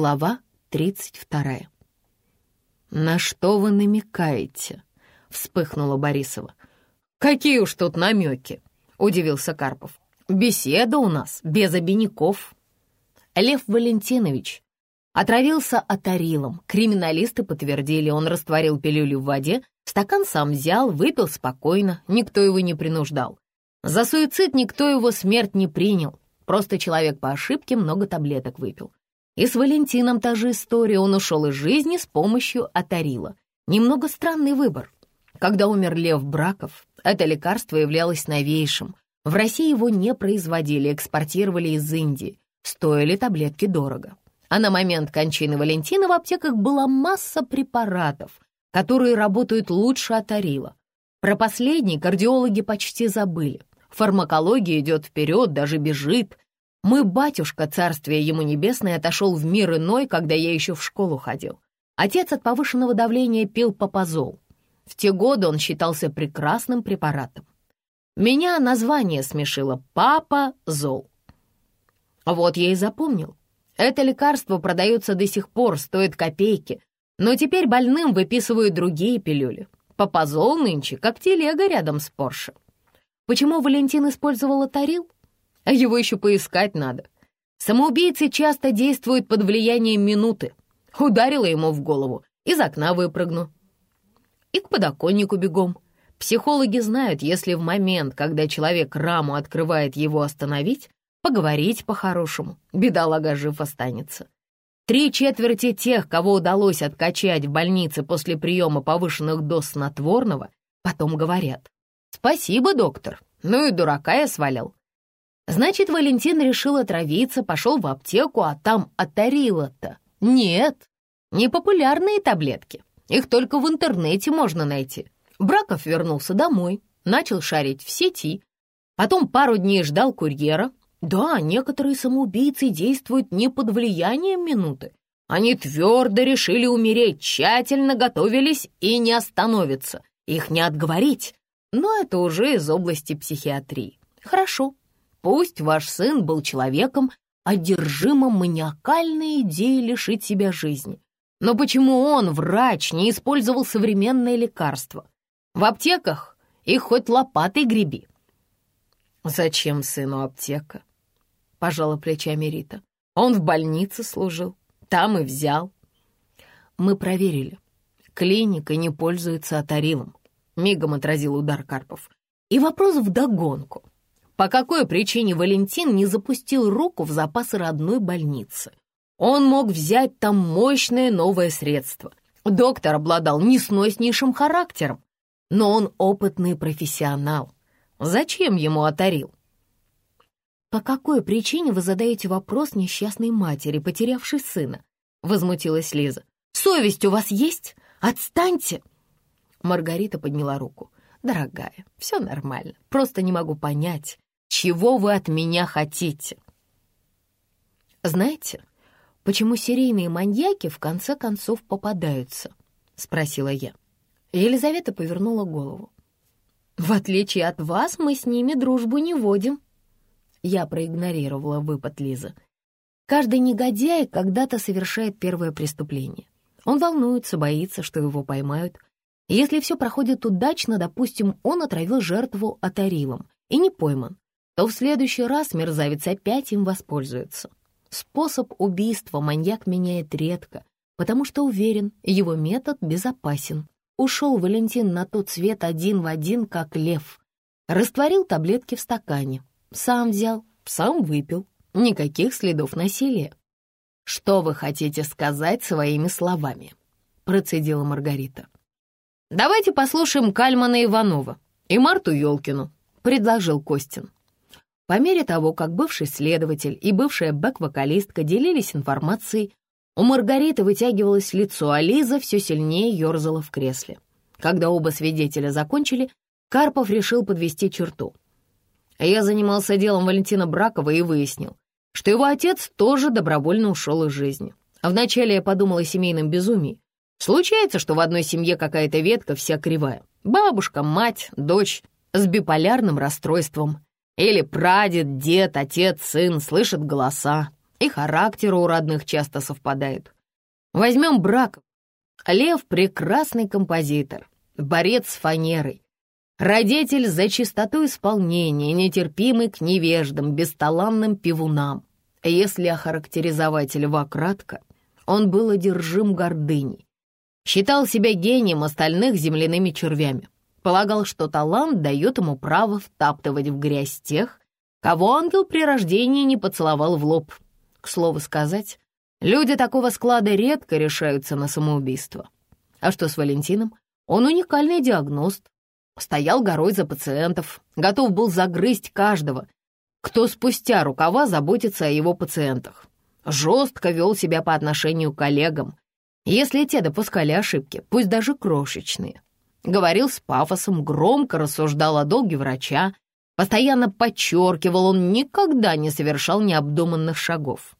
Глава 32. «На что вы намекаете?» — вспыхнула Борисова. «Какие уж тут намеки!» — удивился Карпов. «Беседа у нас без обиняков». Лев Валентинович отравился атарилом. Криминалисты подтвердили, он растворил пилюлю в воде, стакан сам взял, выпил спокойно, никто его не принуждал. За суицид никто его смерть не принял, просто человек по ошибке много таблеток выпил. И с Валентином та же история, он ушел из жизни с помощью Атарила. Немного странный выбор. Когда умер Лев Браков, это лекарство являлось новейшим. В России его не производили, экспортировали из Индии. Стоили таблетки дорого. А на момент кончины Валентина в аптеках была масса препаратов, которые работают лучше Атарила. Про последний кардиологи почти забыли. Фармакология идет вперед, даже бежит. Мой батюшка, царствие ему небесное, отошел в мир иной, когда я еще в школу ходил. Отец от повышенного давления пил попозол. В те годы он считался прекрасным препаратом. Меня название смешило «Папа Зол». Вот я и запомнил. Это лекарство продается до сих пор, стоит копейки, но теперь больным выписывают другие пилюли. Попозол нынче, как телега рядом с Порше. Почему Валентин использовал тарил? А его еще поискать надо. Самоубийцы часто действуют под влиянием минуты. Ударила ему в голову, из окна выпрыгну. И к подоконнику бегом. Психологи знают, если в момент, когда человек раму открывает его остановить, поговорить по-хорошему, бедолага жив останется. Три четверти тех, кого удалось откачать в больнице после приема повышенных доз снотворного, потом говорят «Спасибо, доктор, ну и дурака я свалил. Значит, Валентин решил отравиться, пошел в аптеку, а там отарило-то. Нет, непопулярные таблетки. Их только в интернете можно найти. Браков вернулся домой, начал шарить в сети. Потом пару дней ждал курьера. Да, некоторые самоубийцы действуют не под влиянием минуты. Они твердо решили умереть, тщательно готовились и не остановятся. Их не отговорить. Но это уже из области психиатрии. Хорошо, Пусть ваш сын был человеком, одержимым маниакальной идеей лишить себя жизни. Но почему он, врач, не использовал современные лекарства? В аптеках их хоть лопатой греби. «Зачем сыну аптека?» — пожала плечами Рита. «Он в больнице служил, там и взял». «Мы проверили. Клиника не пользуется атарилом», — мигом отразил удар Карпов. «И вопрос вдогонку. По какой причине Валентин не запустил руку в запасы родной больницы? Он мог взять там мощное новое средство. Доктор обладал несноснейшим характером, но он опытный профессионал. Зачем ему отарил? «По какой причине вы задаете вопрос несчастной матери, потерявшей сына?» — возмутилась Лиза. «Совесть у вас есть? Отстаньте!» Маргарита подняла руку. «Дорогая, все нормально. Просто не могу понять, чего вы от меня хотите?» «Знаете, почему серийные маньяки в конце концов попадаются?» — спросила я. Елизавета повернула голову. «В отличие от вас, мы с ними дружбу не водим». Я проигнорировала выпад Лизы. Каждый негодяй когда-то совершает первое преступление. Он волнуется, боится, что его поймают. Если все проходит удачно, допустим, он отравил жертву атарилом и не пойман, то в следующий раз мерзавец опять им воспользуется. Способ убийства маньяк меняет редко, потому что уверен, его метод безопасен. Ушел Валентин на тот свет один в один, как лев. Растворил таблетки в стакане. Сам взял, сам выпил. Никаких следов насилия. «Что вы хотите сказать своими словами?» — процедила Маргарита. «Давайте послушаем Кальмана Иванова и Марту Ёлкину», — предложил Костин. По мере того, как бывший следователь и бывшая бэк-вокалистка делились информацией, у Маргариты вытягивалось лицо, а Лиза все сильнее ерзала в кресле. Когда оба свидетеля закончили, Карпов решил подвести черту. Я занимался делом Валентина Бракова и выяснил, что его отец тоже добровольно ушел из жизни. Вначале я подумал о семейном безумии. Случается, что в одной семье какая-то ветка вся кривая. Бабушка, мать, дочь с биполярным расстройством — или прадед, дед, отец, сын слышат голоса. И характеры у родных часто совпадают. Возьмем Браков. Лев — прекрасный композитор, борец с фанерой, родитель за чистоту исполнения, нетерпимый к невеждам, бесталанным пивунам. Если охарактеризовать Льва кратко, он был одержим гордыней. Считал себя гением остальных земляными червями. Полагал, что талант дает ему право втаптывать в грязь тех, кого ангел при рождении не поцеловал в лоб. К слову сказать, люди такого склада редко решаются на самоубийство. А что с Валентином? Он уникальный диагност. Стоял горой за пациентов, готов был загрызть каждого, кто спустя рукава заботится о его пациентах. Жестко вел себя по отношению к коллегам, если те допускали ошибки, пусть даже крошечные. Говорил с пафосом, громко рассуждал о долге врача, постоянно подчеркивал, он никогда не совершал необдуманных шагов.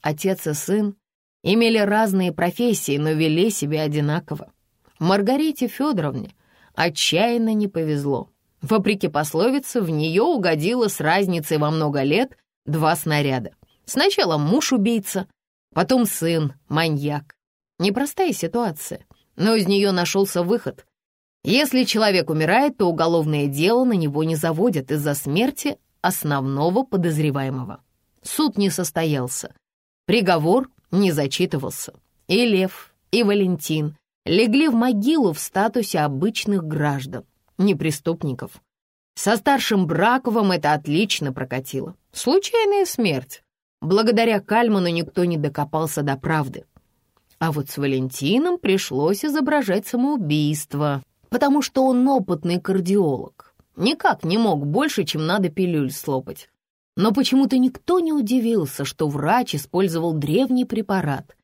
Отец и сын имели разные профессии, но вели себя одинаково. Маргарите Федоровне отчаянно не повезло. Вопреки пословице, в нее угодило с разницей во много лет два снаряда. Сначала муж-убийца, потом сын, маньяк. Непростая ситуация, но из нее нашелся выход. Если человек умирает, то уголовное дело на него не заводят из-за смерти основного подозреваемого. Суд не состоялся, приговор не зачитывался. И Лев, и Валентин легли в могилу в статусе обычных граждан не преступников. Со старшим Браковым это отлично прокатило. Случайная смерть. Благодаря Кальману никто не докопался до правды. А вот с Валентином пришлось изображать самоубийство, потому что он опытный кардиолог. Никак не мог больше, чем надо пилюль слопать. Но почему-то никто не удивился, что врач использовал древний препарат.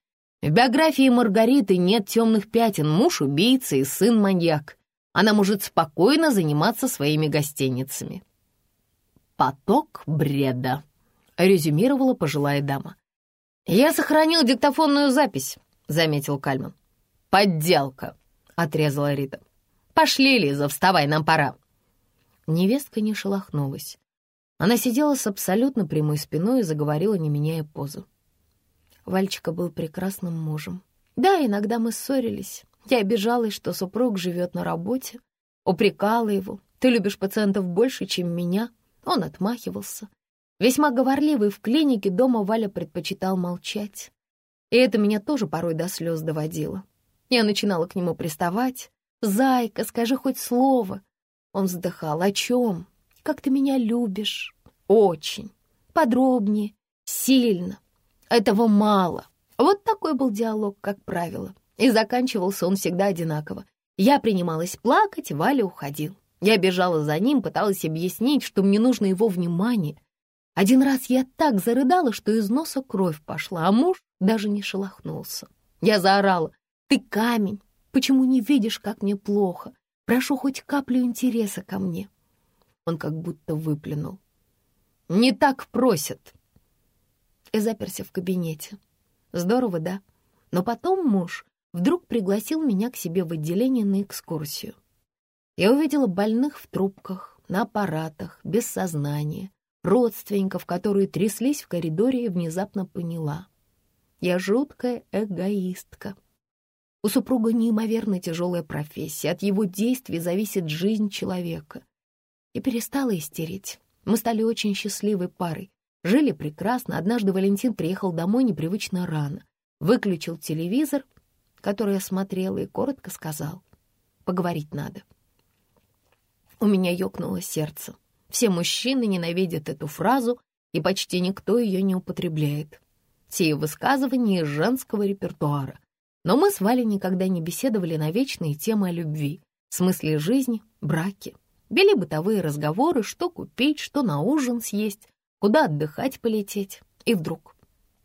В биографии Маргариты нет темных пятен, муж убийца и сын маньяк она может спокойно заниматься своими гостиницами. «Поток бреда», — резюмировала пожилая дама. «Я сохранил диктофонную запись», — заметил Кальман. «Подделка», — отрезала Рита. «Пошли, Лиза, вставай, нам пора». Невестка не шелохнулась. Она сидела с абсолютно прямой спиной и заговорила, не меняя позу. Вальчика был прекрасным мужем. Да, иногда мы ссорились, я обижалась, что супруг живет на работе, упрекала его. «Ты любишь пациентов больше, чем меня?» Он отмахивался. Весьма говорливый в клинике, дома Валя предпочитал молчать. И это меня тоже порой до слез доводило. Я начинала к нему приставать. «Зайка, скажи хоть слово». Он вздыхал. «О чем? Как ты меня любишь?» «Очень. Подробнее. Сильно. Этого мало». Вот такой был диалог, как правило. И заканчивался он всегда одинаково. Я принималась плакать, Валя уходил. Я бежала за ним, пыталась объяснить, что мне нужно его внимание. Один раз я так зарыдала, что из носа кровь пошла, а муж даже не шелохнулся. Я заорала, «Ты камень! Почему не видишь, как мне плохо? Прошу хоть каплю интереса ко мне». Он как будто выплюнул. «Не так просят!» И заперся в кабинете. Здорово, да? Но потом муж вдруг пригласил меня к себе в отделение на экскурсию. Я увидела больных в трубках, на аппаратах, без сознания, родственников, которые тряслись в коридоре и внезапно поняла. Я жуткая эгоистка. У супруга неимоверно тяжелая профессия, от его действий зависит жизнь человека. И перестала истерить. Мы стали очень счастливой парой. Жили прекрасно. Однажды Валентин приехал домой непривычно рано. Выключил телевизор который я смотрела и коротко сказал. Поговорить надо. У меня ёкнуло сердце. Все мужчины ненавидят эту фразу, и почти никто ее не употребляет. Все высказывания из женского репертуара. Но мы с Валей никогда не беседовали на вечные темы о любви, смысле жизни, браке. Вели бытовые разговоры, что купить, что на ужин съесть, куда отдыхать полететь. И вдруг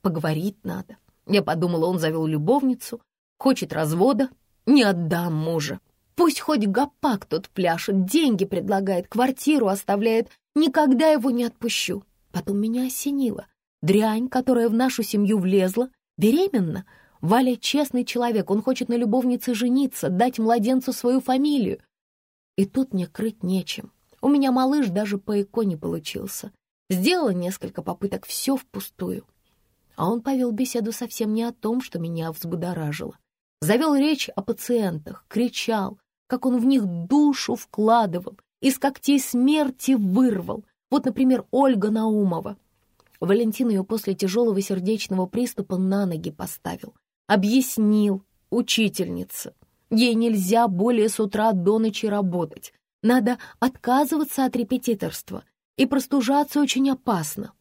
поговорить надо. Я подумала, он завел любовницу, Хочет развода? Не отдам мужа. Пусть хоть гопак тут пляшет, деньги предлагает, квартиру оставляет. Никогда его не отпущу. Потом меня осенило. Дрянь, которая в нашу семью влезла, беременна. Валя честный человек, он хочет на любовнице жениться, дать младенцу свою фамилию. И тут мне крыть нечем. У меня малыш даже по ЭКО не получился. Сделала несколько попыток, все впустую. А он повел беседу совсем не о том, что меня взбудоражило. Завел речь о пациентах, кричал, как он в них душу вкладывал, из когтей смерти вырвал. Вот, например, Ольга Наумова. Валентин ее после тяжелого сердечного приступа на ноги поставил. Объяснил, учительница, ей нельзя более с утра до ночи работать. Надо отказываться от репетиторства, и простужаться очень опасно.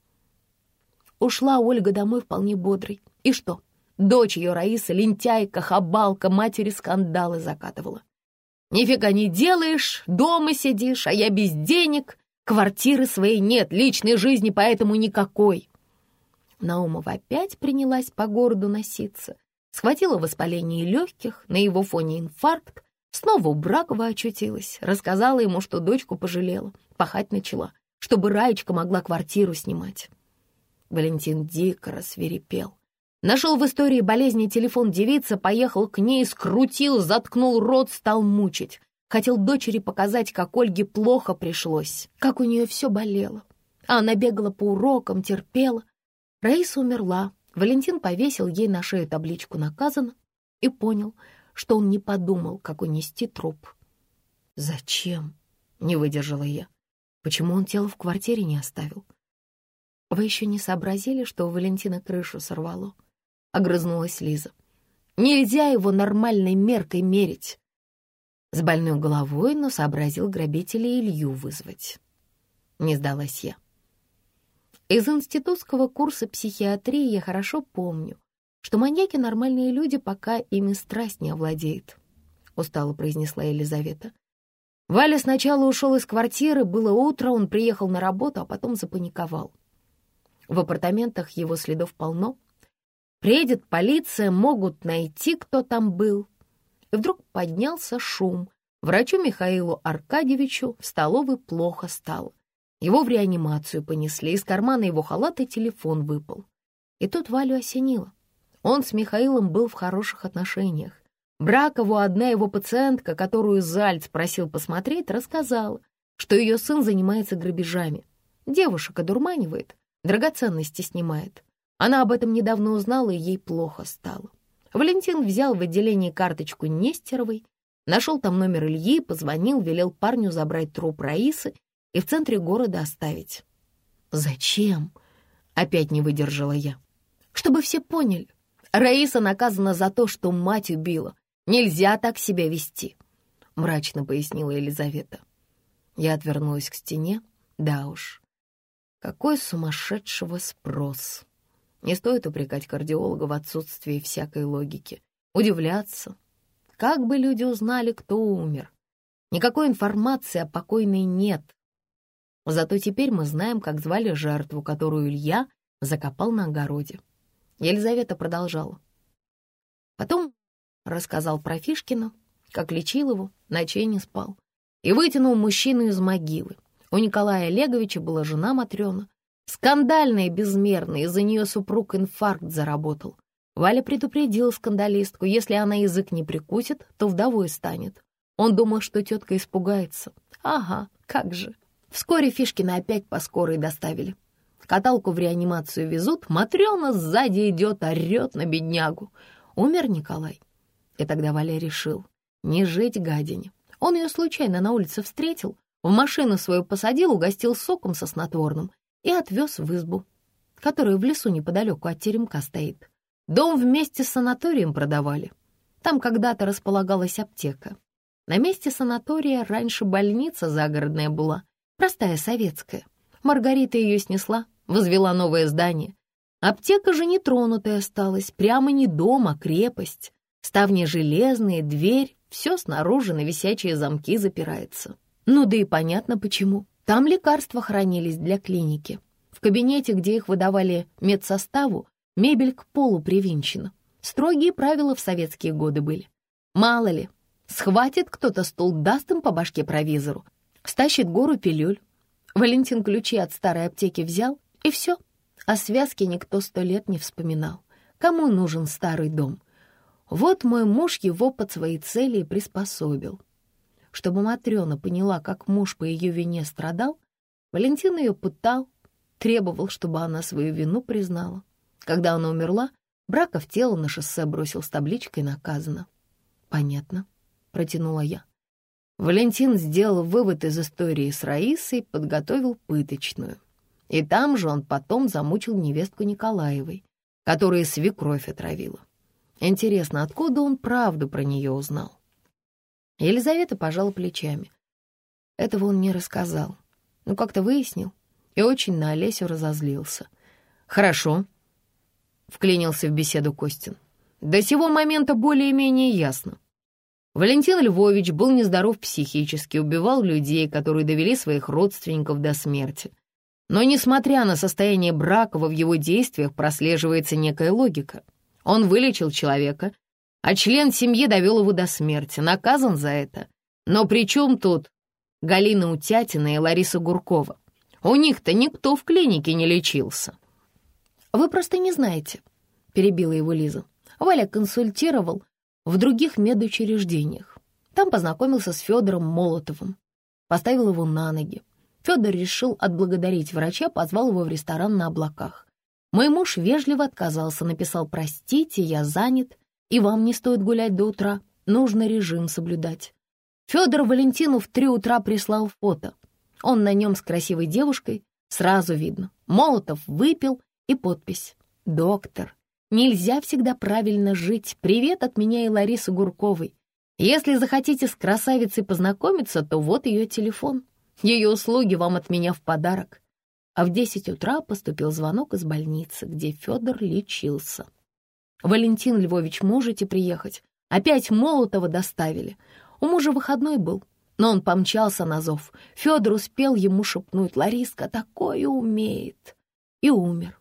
Ушла Ольга домой вполне бодрой. И что? Дочь ее Раиса, лентяйка, хабалка, матери скандалы закатывала. «Нифига не делаешь, дома сидишь, а я без денег, квартиры своей нет, личной жизни поэтому никакой». Наумова опять принялась по городу носиться, схватила воспаление легких, на его фоне инфаркт, снова у Бракова очутилась, рассказала ему, что дочку пожалела, пахать начала, чтобы Раечка могла квартиру снимать. Валентин дико рассверепел. Нашел в истории болезни телефон девицы, поехал к ней, скрутил, заткнул рот, стал мучить. Хотел дочери показать, как Ольге плохо пришлось, как у нее все болело. А она бегала по урокам, терпела. Раиса умерла. Валентин повесил ей на шею табличку «Наказано» и понял, что он не подумал, как унести труп. «Зачем?» — не выдержала я. «Почему он тело в квартире не оставил?» «Вы еще не сообразили, что у Валентина крышу сорвало?» — огрызнулась Лиза. «Нельзя его нормальной меркой мерить!» С больной головой, но сообразил грабителя Илью вызвать. Не сдалась я. Из институтского курса психиатрии я хорошо помню, что маньяки — нормальные люди, пока ими страсть не овладеет, — устало произнесла Елизавета. Валя сначала ушел из квартиры, было утро, он приехал на работу, а потом запаниковал. В апартаментах его следов полно. Приедет полиция, могут найти, кто там был. И вдруг поднялся шум. Врачу Михаилу Аркадьевичу в столовой плохо стало. Его в реанимацию понесли, из кармана его халата телефон выпал. И тут Валю осенило. Он с Михаилом был в хороших отношениях. Бракову одна его пациентка, которую Зальц просил посмотреть, рассказала, что ее сын занимается грабежами. Девушек одурманивает, драгоценности снимает. Она об этом недавно узнала, и ей плохо стало. Валентин взял в отделении карточку Нестеровой, нашел там номер Ильи, позвонил, велел парню забрать труп Раисы и в центре города оставить. «Зачем?» — опять не выдержала я. «Чтобы все поняли. Раиса наказана за то, что мать убила. Нельзя так себя вести», — мрачно пояснила Елизавета. Я отвернулась к стене. Да уж, какой сумасшедшего спрос! Не стоит упрекать кардиолога в отсутствии всякой логики. Удивляться. Как бы люди узнали, кто умер? Никакой информации о покойной нет. Зато теперь мы знаем, как звали жертву, которую Илья закопал на огороде. Елизавета продолжала. Потом рассказал про Фишкина, как лечил его, ночей не спал, и вытянул мужчину из могилы. У Николая Олеговича была жена Матрена. Скандальная безмерная, из-за нее супруг инфаркт заработал. Валя предупредила скандалистку, если она язык не прикусит, то вдовой станет. Он думал, что тетка испугается. Ага, как же. Вскоре Фишкина опять по скорой доставили. Каталку в реанимацию везут, Матрена сзади идет, орет на беднягу. Умер Николай. И тогда Валя решил не жить гадине. Он ее случайно на улице встретил, в машину свою посадил, угостил соком со снотворным и отвез в избу, которая в лесу неподалеку от теремка стоит. Дом вместе с санаторием продавали. Там когда-то располагалась аптека. На месте санатория раньше больница загородная была, простая советская. Маргарита ее снесла, возвела новое здание. Аптека же нетронутая осталась, прямо не дом, а крепость. Ставни железные, дверь, все снаружи на висячие замки запирается. Ну да и понятно почему. Там лекарства хранились для клиники. В кабинете, где их выдавали медсоставу, мебель к полу привинчена. Строгие правила в советские годы были. Мало ли, схватит кто-то стул, даст им по башке провизору, стащит гору пилюль. Валентин ключи от старой аптеки взял, и все. О связке никто сто лет не вспоминал. Кому нужен старый дом? Вот мой муж его под свои цели и приспособил. Чтобы Матрена поняла, как муж по ее вине страдал, Валентин ее пытал, требовал, чтобы она свою вину признала. Когда она умерла, Браков тело на шоссе бросил с табличкой «Наказано». «Понятно», — протянула я. Валентин сделал вывод из истории с Раисой, подготовил пыточную. И там же он потом замучил невестку Николаевой, которая свекровь отравила. Интересно, откуда он правду про нее узнал? Елизавета пожала плечами. Этого он не рассказал. Ну, как-то выяснил и очень на Олесю разозлился. «Хорошо», — вклинился в беседу Костин. «До сего момента более-менее ясно. Валентин Львович был нездоров психически, убивал людей, которые довели своих родственников до смерти. Но, несмотря на состояние Бракова, в его действиях прослеживается некая логика. Он вылечил человека, а член семьи довел его до смерти, наказан за это. Но при чем тут Галина Утятина и Лариса Гуркова? У них-то никто в клинике не лечился. «Вы просто не знаете», — перебила его Лиза. Валя консультировал в других медучреждениях. Там познакомился с Федором Молотовым, поставил его на ноги. Федор решил отблагодарить врача, позвал его в ресторан на облаках. Мой муж вежливо отказался, написал «Простите, я занят, и вам не стоит гулять до утра, нужно режим соблюдать». Федор Валентину в три утра прислал фото. Он на нем с красивой девушкой, сразу видно. Молотов выпил и подпись «Доктор, Нельзя всегда правильно жить. Привет от меня и Ларисы Гурковой. Если захотите с красавицей познакомиться, то вот ее телефон. Ее услуги вам от меня в подарок. А в 10 утра поступил звонок из больницы, где Федор лечился. «Валентин Львович, можете приехать? Опять Молотова доставили. У мужа выходной был, но он помчался на зов. Федор успел ему шепнуть, «Лариска такое умеет!» и умер.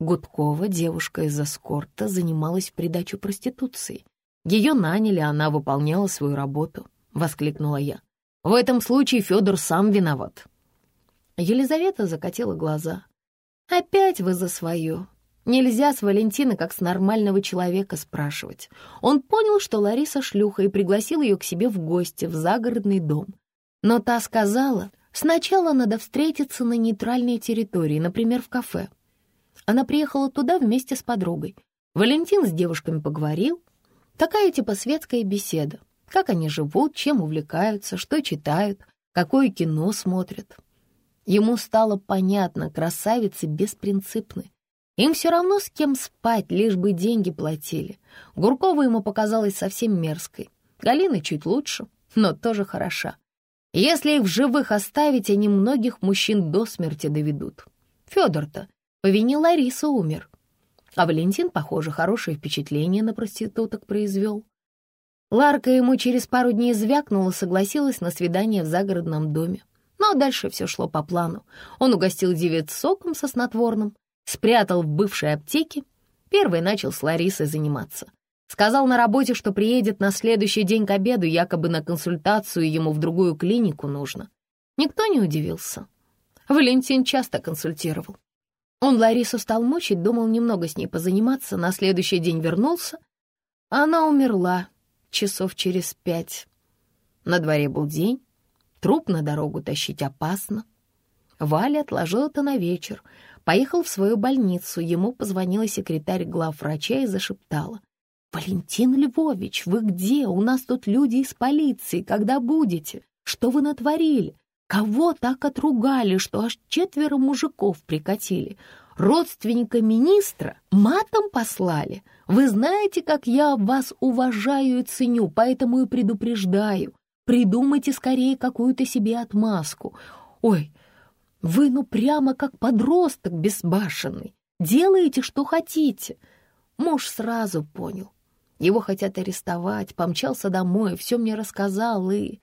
Гудкова, девушка из эскорта, занималась в придачу проституции. Ее наняли, она выполняла свою работу, — воскликнула я. В этом случае Федор сам виноват. Елизавета закатила глаза. «Опять вы за свое. Нельзя с Валентины как с нормального человека спрашивать. Он понял, что Лариса шлюха, и пригласил ее к себе в гости в загородный дом. Но та сказала, сначала надо встретиться на нейтральной территории, например, в кафе. Она приехала туда вместе с подругой. Валентин с девушками поговорил. Такая типа светская беседа. Как они живут, чем увлекаются, что читают, какое кино смотрят. Ему стало понятно, красавицы беспринципны. Им все равно с кем спать, лишь бы деньги платили. Гуркова ему показалась совсем мерзкой. Галина чуть лучше, но тоже хороша. Если их в живых оставить, они многих мужчин до смерти доведут. Федор-то по вине Ларисы умер. А Валентин, похоже, хорошее впечатление на проституток произвел. Ларка ему через пару дней звякнула, согласилась на свидание в загородном доме. Ну а дальше все шло по плану. Он угостил девиц соком со снотворным, спрятал в бывшей аптеке. Первый начал с Ларисой заниматься. Сказал на работе, что приедет на следующий день к обеду, якобы на консультацию ему в другую клинику нужно. Никто не удивился. Валентин часто консультировал. Он Ларису стал мучить, думал немного с ней позаниматься, на следующий день вернулся. Она умерла часов через пять. На дворе был день, труп на дорогу тащить опасно. Валя отложил это на вечер, поехал в свою больницу, ему позвонила секретарь главврача и зашептала. «Валентин Львович, вы где? У нас тут люди из полиции. Когда будете? Что вы натворили? Кого так отругали, что аж четверо мужиков прикатили? Родственника министра матом послали? Вы знаете, как я вас уважаю и ценю, поэтому и предупреждаю. Придумайте скорее какую-то себе отмазку. Ой, вы ну прямо как подросток безбашенный. Делаете, что хотите. Муж сразу понял. Его хотят арестовать, помчался домой, все мне рассказал и...